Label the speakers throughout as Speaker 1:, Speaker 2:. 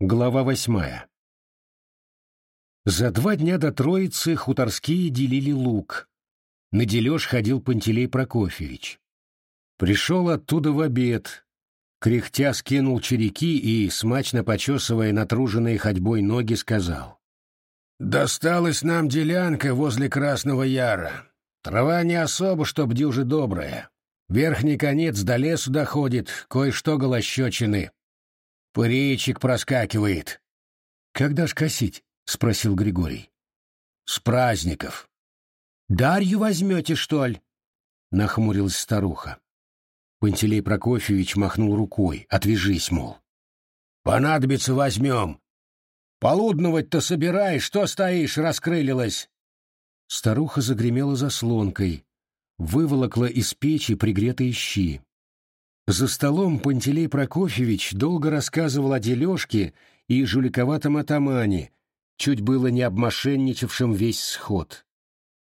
Speaker 1: Глава восьмая. За два дня до Троицы хуторские делили лук. На дележ ходил Пантелей Прокофьевич. Пришел оттуда в обед, кряхтя скинул череки и, смачно почесывая натруженные ходьбой ноги, сказал. «Досталась нам делянка возле Красного Яра. Трава не особо, чтоб дюжи добрая. Верхний конец до лесу доходит, кое-что голощечины. Пыричек проскакивает. «Когда ж косить?» — спросил Григорий. «С праздников». «Дарью возьмете, что ли?» — нахмурилась старуха. Пантелей Прокофьевич махнул рукой. «Отвяжись, мол». «Понадобится, возьмем. Полудновать-то собирай, что стоишь, раскрылилась?» Старуха загремела заслонкой, выволокла из печи пригретые щи. За столом Пантелей Прокофьевич долго рассказывал о дележке и жуликоватом атамане, чуть было не обмошенничавшем весь сход.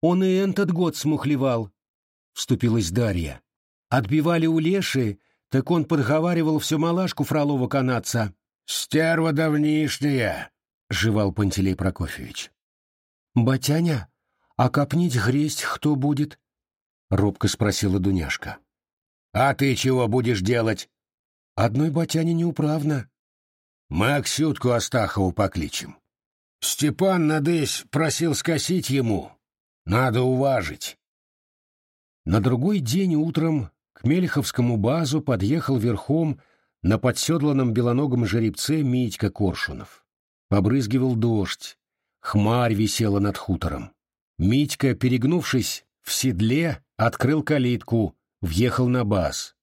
Speaker 1: «Он и этот год смухлевал», — вступилась Дарья. «Отбивали у Леши, так он подговаривал всю малашку Фролова канадца». «Стерва давнишняя», — жевал Пантелей Прокофьевич. «Батяня, а копнить гресть кто будет?» — робко спросила Дуняшка. «А ты чего будешь делать?» «Одной батяне неуправно». «Мы Аксютку Астахову покличем. Степан надысь просил скосить ему. Надо уважить». На другой день утром к Мельховскому базу подъехал верхом на подседланном белоногом жеребце Митька Коршунов. Побрызгивал дождь, хмарь висела над хутором. Митька, перегнувшись в седле, открыл калитку, въехал на баз.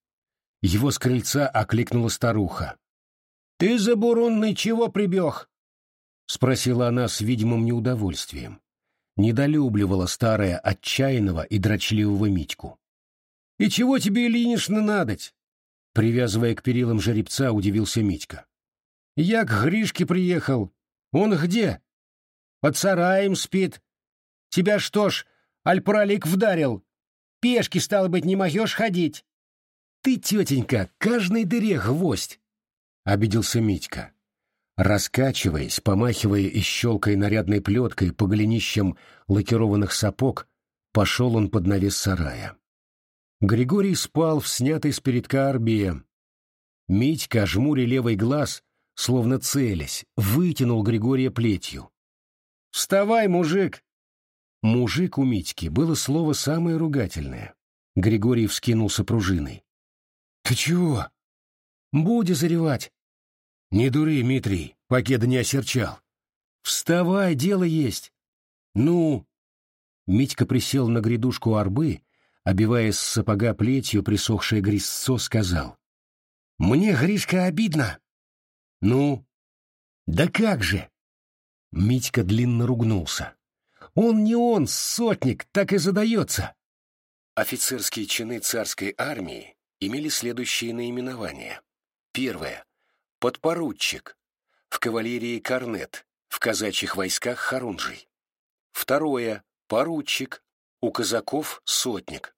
Speaker 1: Его с крыльца окликнула старуха. «Ты, забурунный, чего прибег?» — спросила она с видимым неудовольствием. Недолюбливала старая отчаянного и дрочливого Митьку. «И чего тебе, Ильинична, надоть?» Привязывая к перилам жеребца, удивился Митька. «Я к Гришке приехал. Он где?» «Под сараем спит. Тебя что ж, альпралик вдарил?» Пешки, стало быть, не могешь ходить. Ты, тетенька, каждой дыре гвоздь, — обиделся Митька. Раскачиваясь, помахивая и щелкая нарядной плеткой по голенищам лакированных сапог, пошел он под навес сарая. Григорий спал в снятой с передка арбе. Митька, жмуря левый глаз, словно целясь, вытянул Григория плетью. «Вставай, мужик! Мужик у Митьки было слово самое ругательное. Григорий вскинулся пружиной. «Ты чего?» «Буди заревать». «Не дури, Митрий, покеда не осерчал». «Вставай, дело есть». «Ну?» Митька присел на грядушку арбы, обивая с сапога плетью присохшее грязцо, сказал. «Мне, Гришка, обидно». «Ну?» «Да как же?» Митька длинно ругнулся. Он не он, сотник, так и задается. Офицерские чины царской армии имели следующие наименования. Первое. Подпоручик. В кавалерии корнет. В казачьих войсках хорунжий. Второе. Поручик. У казаков сотник.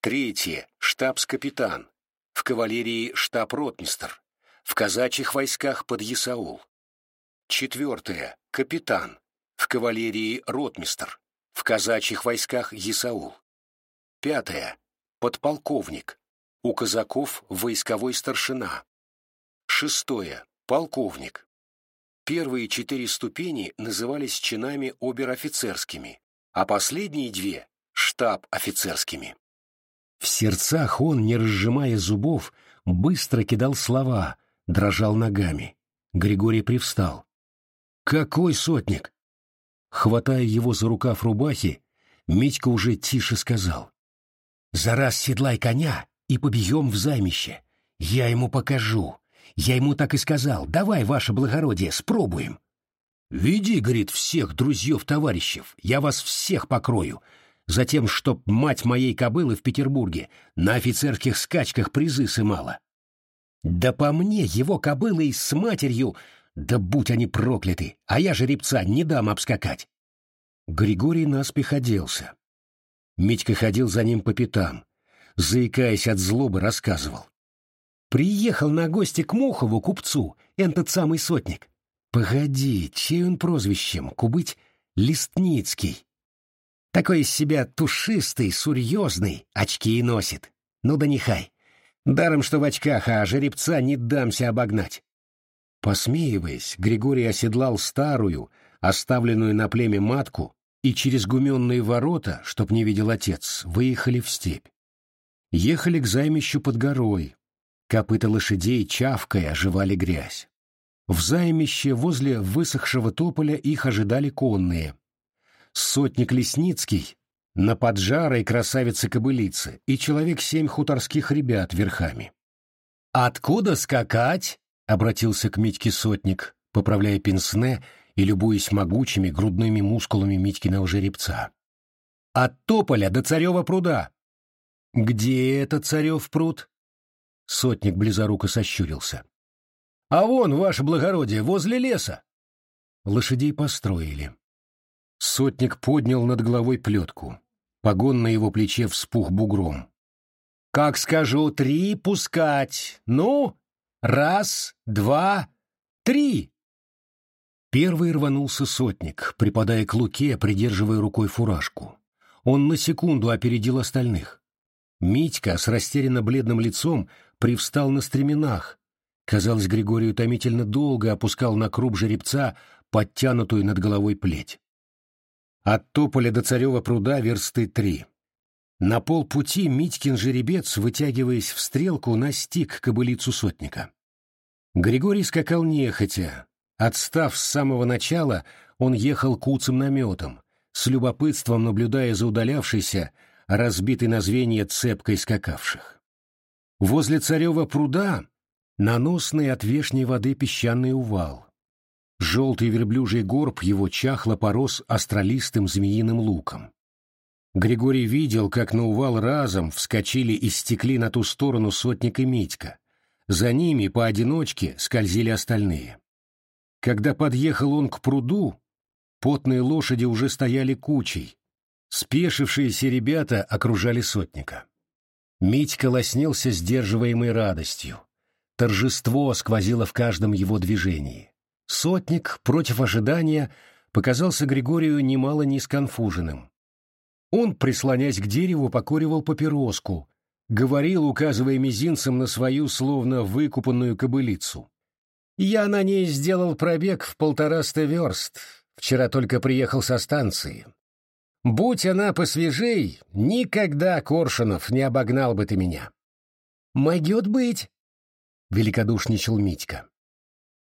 Speaker 1: Третье. Штабс-капитан. В кавалерии штаб-ротмистр. В казачьих войсках подъясаул. Четвертое. Капитан в кавалерии ротмистр, в казачьих войсках Исаул. Пятое. Подполковник. У казаков войсковой старшина. Шестое. Полковник. Первые четыре ступени назывались чинами обер-офицерскими, а последние две — штаб-офицерскими. В сердцах он, не разжимая зубов, быстро кидал слова, дрожал ногами. Григорий привстал. «Какой сотник? Хватая его за рукав рубахи, Митька уже тише сказал. «За раз седлай коня и побьем в займище. Я ему покажу. Я ему так и сказал. Давай, ваше благородие, спробуем». «Веди, — говорит, — всех друзьев-товарищев. Я вас всех покрою. Затем, чтоб мать моей кобылы в Петербурге на офицерских скачках призы сымала. Да по мне его кобыла и с матерью да будь они прокляты, а я жеребца не дам обскакать. Григорий наспех оделся. Митька ходил за ним по пятам, заикаясь от злобы, рассказывал. Приехал на гости к Мухову купцу, этот самый сотник. Погоди, чей он прозвищем? Кубыть Листницкий. Такой из себя тушистый, серьезный, очки и носит. Ну да нехай. Даром, что в очках, а жеребца не дамся обогнать. Посмеиваясь, Григорий оседлал старую, оставленную на племя матку, и через гуменные ворота, чтоб не видел отец, выехали в степь. Ехали к займищу под горой. Копыта лошадей, чавкая, оживали грязь. В займище возле высохшего тополя их ожидали конные. Сотник Лесницкий на поджарой красавице-кобылице и человек семь хуторских ребят верхами. «Откуда скакать?» — обратился к Митьке сотник, поправляя пенсне и любуясь могучими грудными мускулами Митькиного жеребца. «От тополя до царева пруда!» «Где это царев пруд?» Сотник близоруко сощурился. А вон, ваше благородие, возле леса. Лошадей построили. Сотник поднял над головой плетку. Погон на его плече вспух бугром. «Как скажу, три пускать. Ну, раз, два, три!» Первый рванулся сотник, припадая к луке, придерживая рукой фуражку. Он на секунду опередил остальных. Митька с растерянно бледным лицом привстал на стременах, Казалось, Григорий утомительно долго опускал на круп жеребца подтянутую над головой плеть. От тополя до царева пруда версты три. На полпути Митькин жеребец, вытягиваясь в стрелку, настиг кобылицу сотника. Григорий скакал нехотя. Отстав с самого начала, он ехал куцым наметом, с любопытством наблюдая за удалявшейся, разбитой на звенья цепкой скакавших. Возле царева пруда наносный от вешней воды песчаный увал. Желтый верблюжий горб его чахло порос астролистым змеиным луком. Григорий видел, как на увал разом вскочили и стекли на ту сторону сотник и Митька. За ними поодиночке скользили остальные. Когда подъехал он к пруду, потные лошади уже стояли кучей. Спешившиеся ребята окружали сотника. Митька лоснился сдерживаемой радостью. Торжество сквозило в каждом его движении. Сотник, против ожидания, показался Григорию немало не сконфуженным. Он, прислонясь к дереву, покуривал папироску, говорил, указывая мизинцем на свою словно выкупанную кобылицу. «Я на ней сделал пробег в полтораста верст. Вчера только приехал со станции. Будь она посвежей, никогда, Коршунов, не обогнал бы ты меня». «Могет быть», — великодушничал Митька.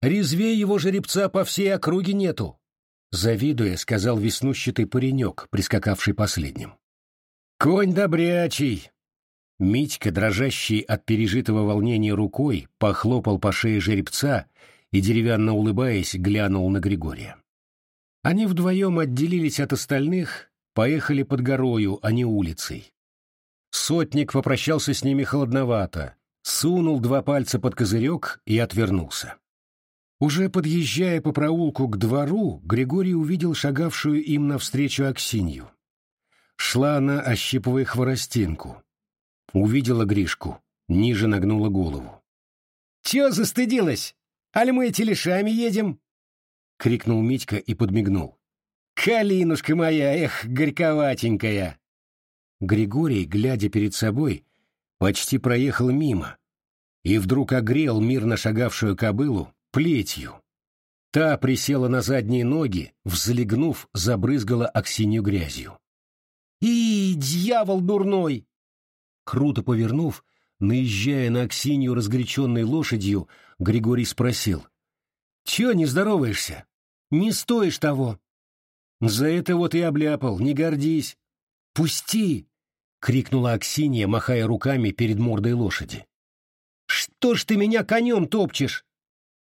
Speaker 1: «Резвей его жеребца по всей округе нету», — завидуя, сказал веснущатый паренек, прискакавший последним. «Конь добрячий!» Митька, дрожащий от пережитого волнения рукой, похлопал по шее жеребца и, деревянно улыбаясь, глянул на Григория. Они вдвоем отделились от остальных, поехали под горою, а не улицей. Сотник попрощался с ними холодновато, сунул два пальца под козырек и отвернулся. Уже подъезжая по проулку к двору, Григорий увидел шагавшую им навстречу Аксинью. Шла она, ощипывая хворостинку. Увидела Гришку, ниже нагнула голову. — Чё застыдилась? Аль мы телешами едем? — крикнул Митька и подмигнул. — Калинушка моя, эх, горьковатенькая! Григорий, глядя перед собой, почти проехал мимо и вдруг огрел мирно шагавшую кобылу плетью. Та присела на задние ноги, взлегнув, забрызгала Аксинью грязью. «И, дьявол дурной!» Круто повернув, наезжая на Аксинью разгоряченной лошадью, Григорий спросил. «Чего не здороваешься? Не стоишь того!» «За это вот и обляпал, не гордись!» «Пусти!» — крикнула Аксинья, махая руками перед мордой лошади. «Что ж ты меня конем топчешь?»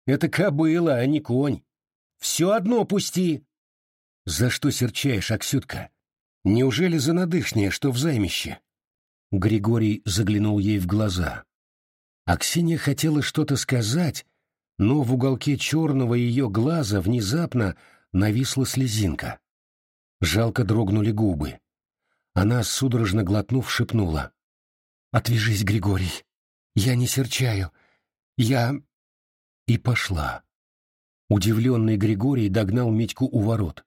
Speaker 1: «Это кобыла, а не конь. Все одно пусти!» «За что серчаешь, Аксютка? Неужели за надышнее, что в займище?» Григорий заглянул ей в глаза. Аксинья хотела что-то сказать, но в уголке черного ее глаза внезапно нависла слезинка. Жалко дрогнули губы. Она, судорожно глотнув, шепнула. «Отвяжись, Григорий. Я не серчаю. Я... И пошла. Удивленный Григорий догнал Митьку у ворот.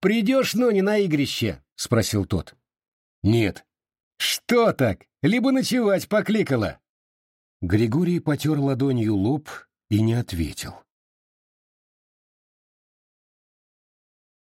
Speaker 1: «Придешь, но не на игрище?» — спросил тот. «Нет». «Что так? Либо ночевать покликала». Григорий потер ладонью лоб и не ответил.